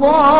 الله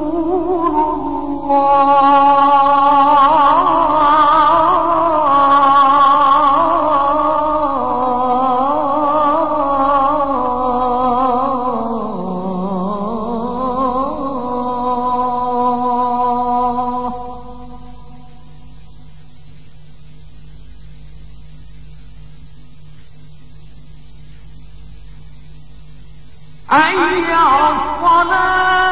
على الصلاة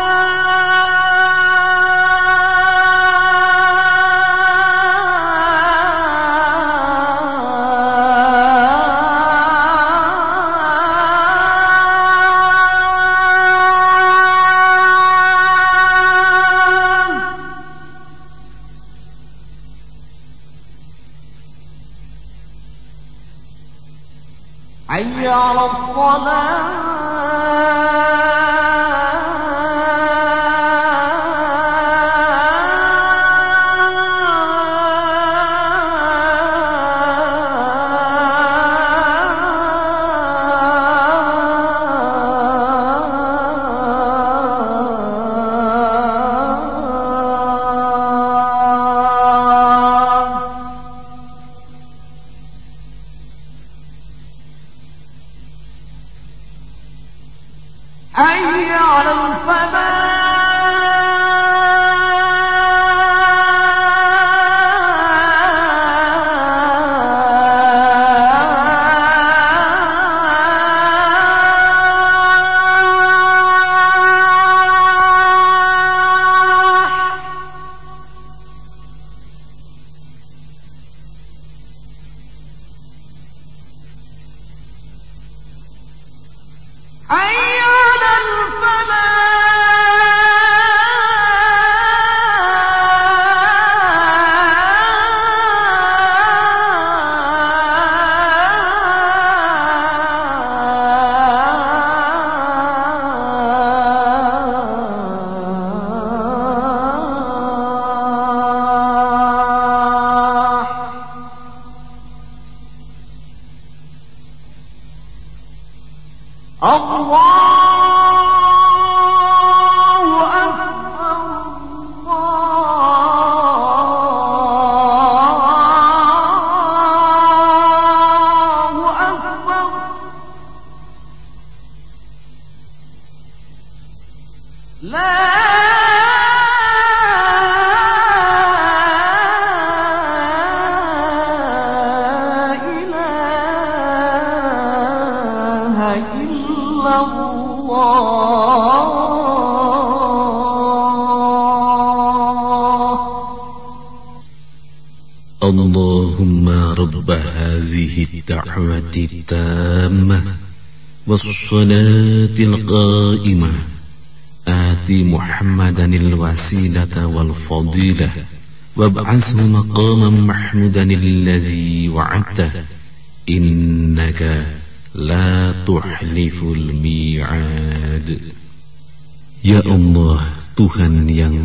حي على الصلاة. حي لا اللهم رب هذه الدعوة التامة والصلاة القائمة. آت محمدا الوسيلة والفضيلة. وابعثه مقاما محمودا الذي وعدته. إنك لا تحلف الميعاد. يا الله yang